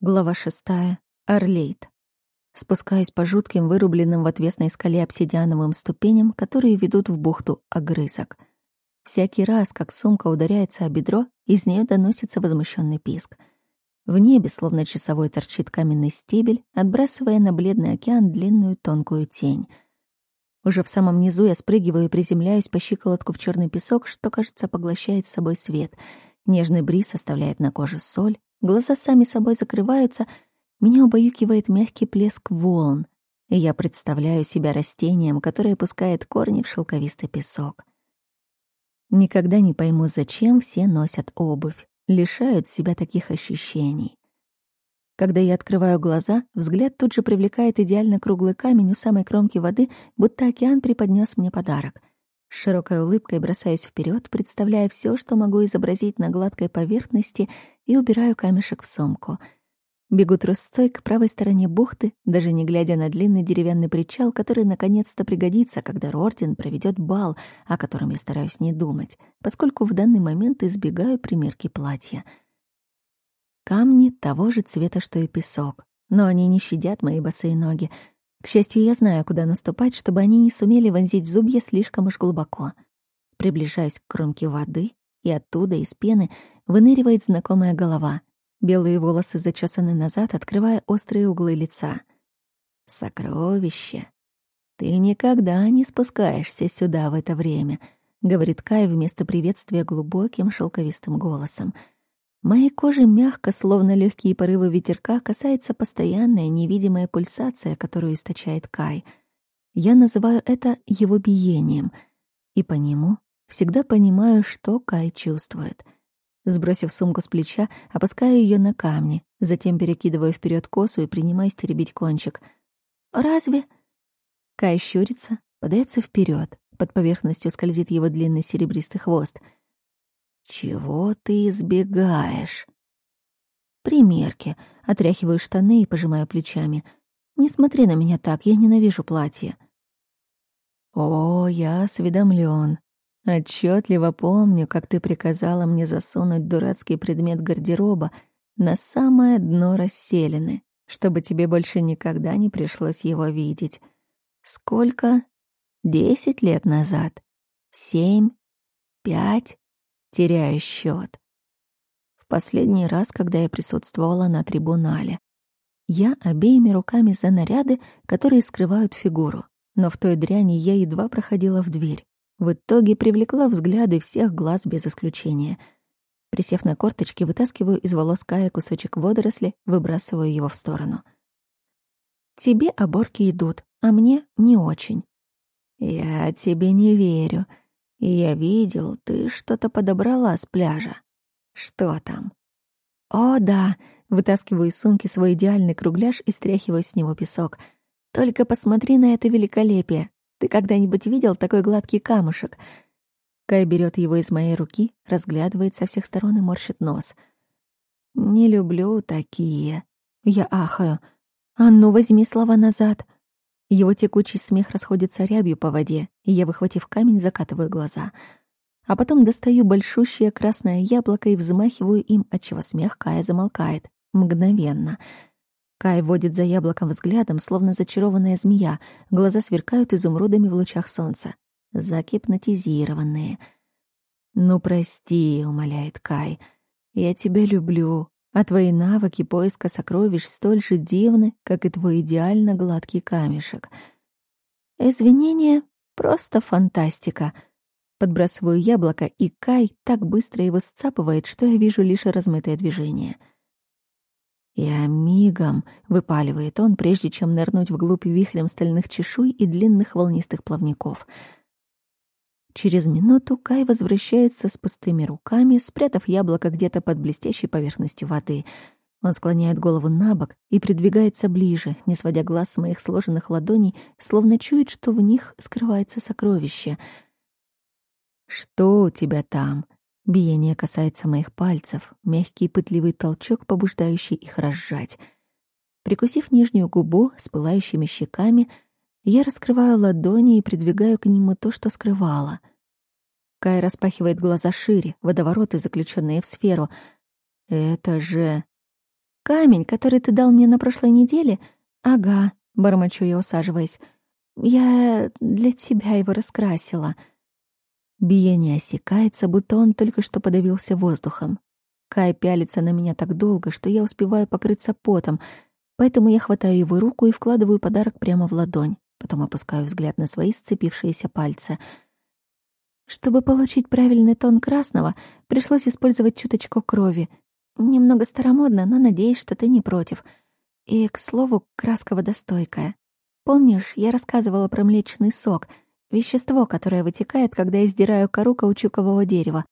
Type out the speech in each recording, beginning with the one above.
Глава шестая. Орлейт. Спускаюсь по жутким, вырубленным в отвесной скале обсидиановым ступеням, которые ведут в бухту огрызок. Всякий раз, как сумка ударяется о бедро, из нее доносится возмущенный писк. В небе, словно часовой, торчит каменный стебель, отбрасывая на бледный океан длинную тонкую тень. Уже в самом низу я спрыгиваю и приземляюсь по щиколотку в черный песок, что, кажется, поглощает собой свет. Нежный бриз оставляет на коже соль, Глаза сами собой закрываются, меня убаюкивает мягкий плеск волн, и я представляю себя растением, которое пускает корни в шелковистый песок. Никогда не пойму, зачем все носят обувь, лишают себя таких ощущений. Когда я открываю глаза, взгляд тут же привлекает идеально круглый камень у самой кромки воды, будто океан преподнес мне подарок. С широкой улыбкой бросаюсь вперед, представляя все, что могу изобразить на гладкой поверхности, и убираю камешек в сумку. Бегу трусцой к правой стороне бухты, даже не глядя на длинный деревянный причал, который наконец-то пригодится, когда Рордин проведет бал, о котором я стараюсь не думать, поскольку в данный момент избегаю примерки платья. Камни того же цвета, что и песок, но они не щадят мои босые ноги — к счастью, я знаю, куда наступать, чтобы они не сумели вонзить зубья слишком уж глубоко. Приближаюсь к кромке воды, и оттуда, из пены, выныривает знакомая голова. Белые волосы зачесаны назад, открывая острые углы лица. «Сокровище! Ты никогда не спускаешься сюда в это время», — говорит Кай вместо приветствия глубоким шелковистым голосом — Моей кожи мягко, словно легкие порывы ветерка, касается постоянная невидимая пульсация, которую источает Кай. Я называю это его биением, и по нему всегда понимаю, что Кай чувствует. Сбросив сумку с плеча, опускаю ее на камни, затем перекидываю вперед косу и принимаюсь теребить кончик. «Разве?» Кай щурится, подается вперед. Под поверхностью скользит его длинный серебристый хвост — «Чего ты избегаешь?» «Примерки». Отряхиваю штаны и пожимаю плечами. «Не смотри на меня так, я ненавижу платье». «О, я осведомлен. Отчетливо помню, как ты приказала мне засунуть дурацкий предмет гардероба на самое дно расселены, чтобы тебе больше никогда не пришлось его видеть. Сколько? Десять лет назад? Семь? Пять? теряю счет. В последний раз, когда я присутствовала на трибунале, я обеими руками за наряды, которые скрывают фигуру, но в той дряни я едва проходила в дверь. В итоге привлекла взгляды всех глаз без исключения. Присев на корточки, вытаскиваю из волос Кая кусочек водоросли, выбрасываю его в сторону. «Тебе оборки идут, а мне не очень». «Я тебе не верю», я видел, ты что-то подобрала с пляжа. Что там? О, да, вытаскиваю из сумки свой идеальный кругляш и стряхиваю с него песок. Только посмотри на это великолепие. Ты когда-нибудь видел такой гладкий камушек? Кай берет его из моей руки, разглядывает со всех сторон и морщит нос. Не люблю такие. Я ахаю. А ну, возьми слова назад. Его текучий смех расходится рябью по воде, и я, выхватив камень, закатываю глаза. А потом достаю большущее красное яблоко и взмахиваю им, отчего смех Кая замолкает. Мгновенно. Кай водит за яблоком взглядом, словно зачарованная змея. Глаза сверкают изумрудами в лучах солнца. Загипнотизированные. «Ну, прости», — умоляет Кай. «Я тебя люблю а твои навыки поиска сокровищ столь же дивны, как и твой идеально гладкий камешек. Извинения — просто фантастика. Подбрасываю яблоко, и Кай так быстро его сцапывает, что я вижу лишь размытое движение. «Я мигом», — выпаливает он, прежде чем нырнуть вглубь вихрем стальных чешуй и длинных волнистых плавников — Через минуту Кай возвращается с пустыми руками, спрятав яблоко где-то под блестящей поверхностью воды. Он склоняет голову на бок и придвигается ближе, не сводя глаз с моих сложенных ладоней, словно чует, что в них скрывается сокровище. «Что у тебя там?» Биение касается моих пальцев, мягкий пытливый толчок, побуждающий их разжать. Прикусив нижнюю губу с пылающими щеками, я раскрываю ладони и придвигаю к нему то, что скрывала. Кай распахивает глаза шире, водовороты, заключенные в сферу. Это же... камень, который ты дал мне на прошлой неделе?» «Ага», — бормочу я, усаживаясь. «Я для тебя его раскрасила». Биение осекается, будто он только что подавился воздухом. Кай пялится на меня так долго, что я успеваю покрыться потом, поэтому я хватаю его руку и вкладываю подарок прямо в ладонь. Потом опускаю взгляд на свои сцепившиеся пальцы. Чтобы получить правильный тон красного, пришлось использовать чуточку крови. Немного старомодно, но надеюсь, что ты не против. И, к слову, краска водостойкая. Помнишь, я рассказывала про млечный сок, вещество, которое вытекает, когда я сдираю кору каучукового дерева.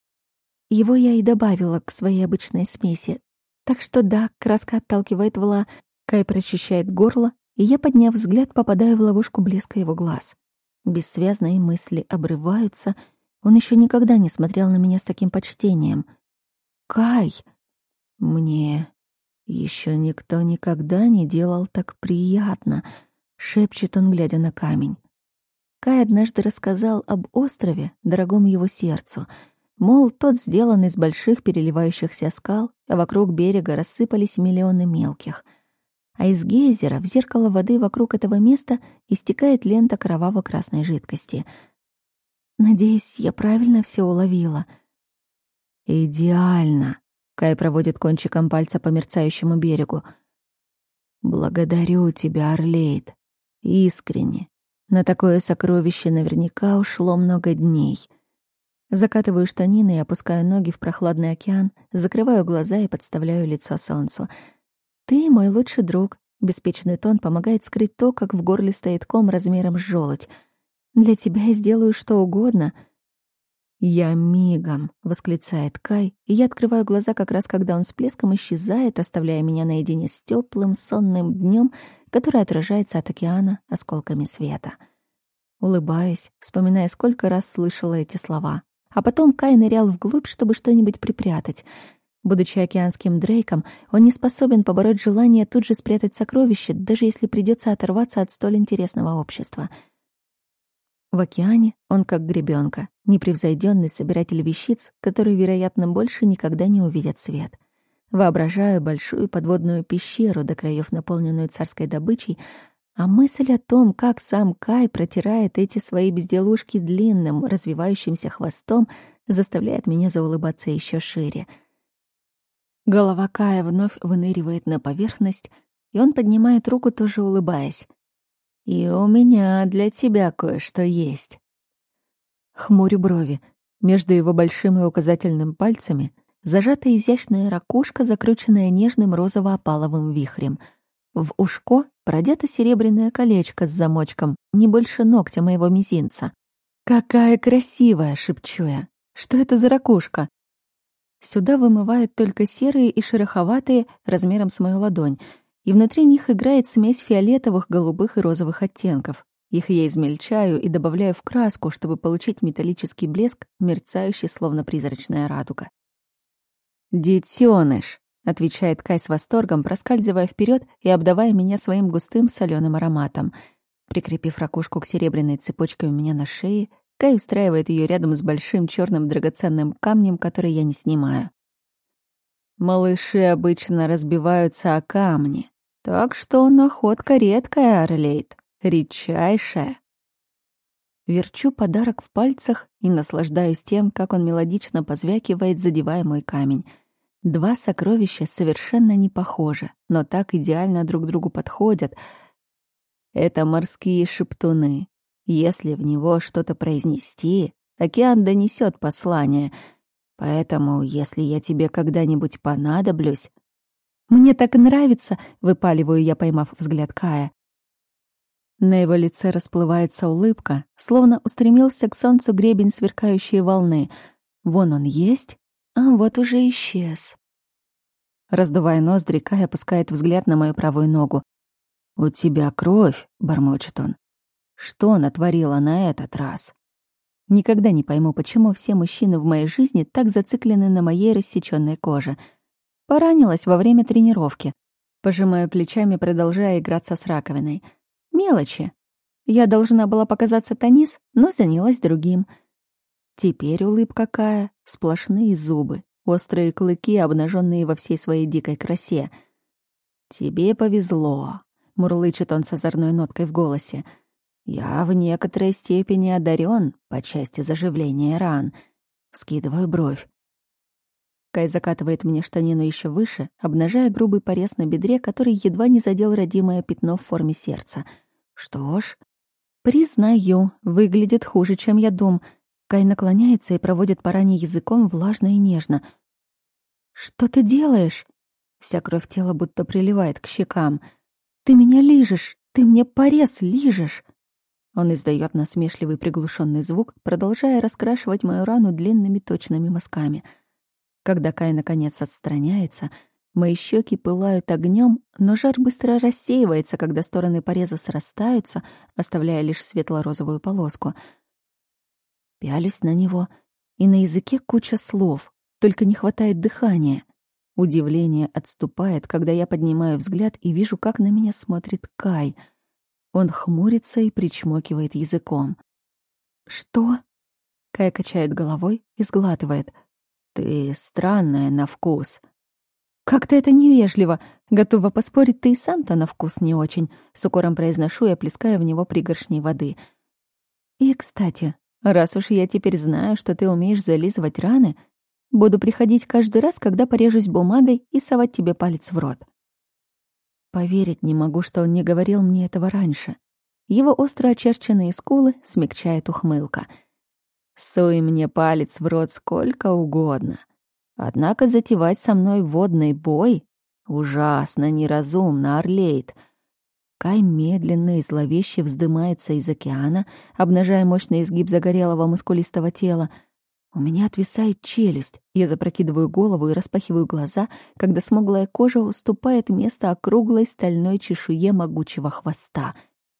Его я и добавила к своей обычной смеси. Так что да, краска отталкивает вла, Кай прочищает горло, и я, подняв взгляд, попадаю в ловушку блеска его глаз. Бессвязные мысли обрываются. Он еще никогда не смотрел на меня с таким почтением. «Кай!» «Мне еще никто никогда не делал так приятно», — шепчет он, глядя на камень. Кай однажды рассказал об острове, дорогом его сердцу — Мол, тот сделан из больших переливающихся скал, а вокруг берега рассыпались миллионы мелких. А из гейзера в зеркало воды вокруг этого места истекает лента кроваво-красной жидкости. Надеюсь, я правильно все уловила. «Идеально!» — Кай проводит кончиком пальца по мерцающему берегу. «Благодарю тебя, Орлейд. Искренне. На такое сокровище наверняка ушло много дней». Закатываю штанины и опускаю ноги в прохладный океан, закрываю глаза и подставляю лицо солнцу. «Ты мой лучший друг», — беспечный тон помогает скрыть то, как в горле стоит ком размером с желудь. «Для тебя я сделаю что угодно». «Я мигом», — восклицает Кай, и я открываю глаза как раз, когда он с плеском исчезает, оставляя меня наедине с теплым сонным днем, который отражается от океана осколками света. Улыбаюсь, вспоминая, сколько раз слышала эти слова. А потом Кай нырял вглубь, чтобы что-нибудь припрятать. Будучи океанским Дрейком, он не способен побороть желание тут же спрятать сокровище, даже если придется оторваться от столь интересного общества. В океане он как гребенка, непревзойденный собиратель вещиц, которые, вероятно, больше никогда не увидят свет. Воображаю большую подводную пещеру, до краев наполненную царской добычей, а мысль о том, как сам Кай протирает эти свои безделушки длинным, развивающимся хвостом, заставляет меня заулыбаться еще шире. Голова Кая вновь выныривает на поверхность, и он поднимает руку, тоже улыбаясь. «И у меня для тебя кое-что есть». Хмурю брови. Между его большим и указательным пальцами зажата изящная ракушка, закрученная нежным розово-опаловым вихрем — в ушко продето серебряное колечко с замочком, не больше ногтя моего мизинца. «Какая красивая!» — шепчу я. «Что это за ракушка?» Сюда вымывают только серые и шероховатые, размером с мою ладонь, и внутри них играет смесь фиолетовых, голубых и розовых оттенков. Их я измельчаю и добавляю в краску, чтобы получить металлический блеск, мерцающий, словно призрачная радуга. «Детёныш!» отвечает Кай с восторгом, проскальзывая вперед и обдавая меня своим густым соленым ароматом. Прикрепив ракушку к серебряной цепочке у меня на шее, Кай устраивает ее рядом с большим черным драгоценным камнем, который я не снимаю. Малыши обычно разбиваются о камни, так что находка редкая, Орлейд, редчайшая. Верчу подарок в пальцах и наслаждаюсь тем, как он мелодично позвякивает, задевая мой камень — Два сокровища совершенно не похожи, но так идеально друг другу подходят. Это морские шептуны. Если в него что-то произнести, океан донесет послание. Поэтому, если я тебе когда-нибудь понадоблюсь... «Мне так нравится!» — выпаливаю я, поймав взгляд Кая. На его лице расплывается улыбка, словно устремился к солнцу гребень сверкающей волны. Вон он есть, а вот уже исчез. Раздувая ноздри, Кай опускает взгляд на мою правую ногу. «У тебя кровь», — бормочет он. «Что натворила на этот раз?» Никогда не пойму, почему все мужчины в моей жизни так зациклены на моей рассечённой коже. Поранилась во время тренировки. Пожимаю плечами, продолжая играться с раковиной. Мелочи. Я должна была показаться Танис, но занялась другим — Теперь улыбка Кая — сплошные зубы, острые клыки, обнаженные во всей своей дикой красе. «Тебе повезло», — мурлычет он с озорной ноткой в голосе. «Я в некоторой степени одарен по части заживления ран». Скидываю бровь. Кай закатывает мне штанину еще выше, обнажая грубый порез на бедре, который едва не задел родимое пятно в форме сердца. Что ж, признаю, выглядит хуже, чем я дум. Кай наклоняется и проводит по ране языком влажно и нежно. «Что ты делаешь?» Вся кровь тела будто приливает к щекам. «Ты меня лижешь! Ты мне порез лижешь!» Он издает насмешливый приглушенный звук, продолжая раскрашивать мою рану длинными точными мазками. Когда Кай наконец отстраняется, мои щеки пылают огнем, но жар быстро рассеивается, когда стороны пореза срастаются, оставляя лишь светло-розовую полоску. Пялюсь на него, и на языке куча слов, только не хватает дыхания. Удивление отступает, когда я поднимаю взгляд и вижу, как на меня смотрит Кай. Он хмурится и причмокивает языком. «Что?» Кай качает головой и сглатывает. «Ты странная на вкус». «Как-то это невежливо. Готова поспорить, ты и сам-то на вкус не очень», — с укором произношу и опускаю в него пригоршни воды. «И, кстати, раз уж я теперь знаю, что ты умеешь зализывать раны, Буду приходить каждый раз, когда порежусь бумагой и совать тебе палец в рот. Поверить не могу, что он не говорил мне этого раньше. Его остро очерченные скулы смягчает ухмылка. Суй мне палец в рот сколько угодно. Однако затевать со мной водный бой ужасно неразумно, Орлейд. Кай медленно и зловеще вздымается из океана, обнажая мощный изгиб загорелого мускулистого тела — у меня отвисает челюсть. Я запрокидываю голову и распахиваю глаза, когда смуглая кожа уступает место округлой стальной чешуе могучего хвоста.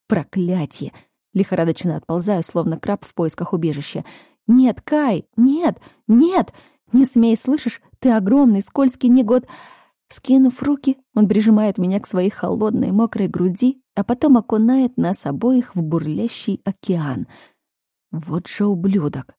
Проклятие! Лихорадочно отползаю, словно краб в поисках убежища. «Нет, Кай! Нет! Нет! Не смей, слышишь? Ты огромный, скользкий негод...» Скинув руки, он прижимает меня к своей холодной, мокрой груди, а потом окунает нас обоих в бурлящий океан. Вот же ублюдок!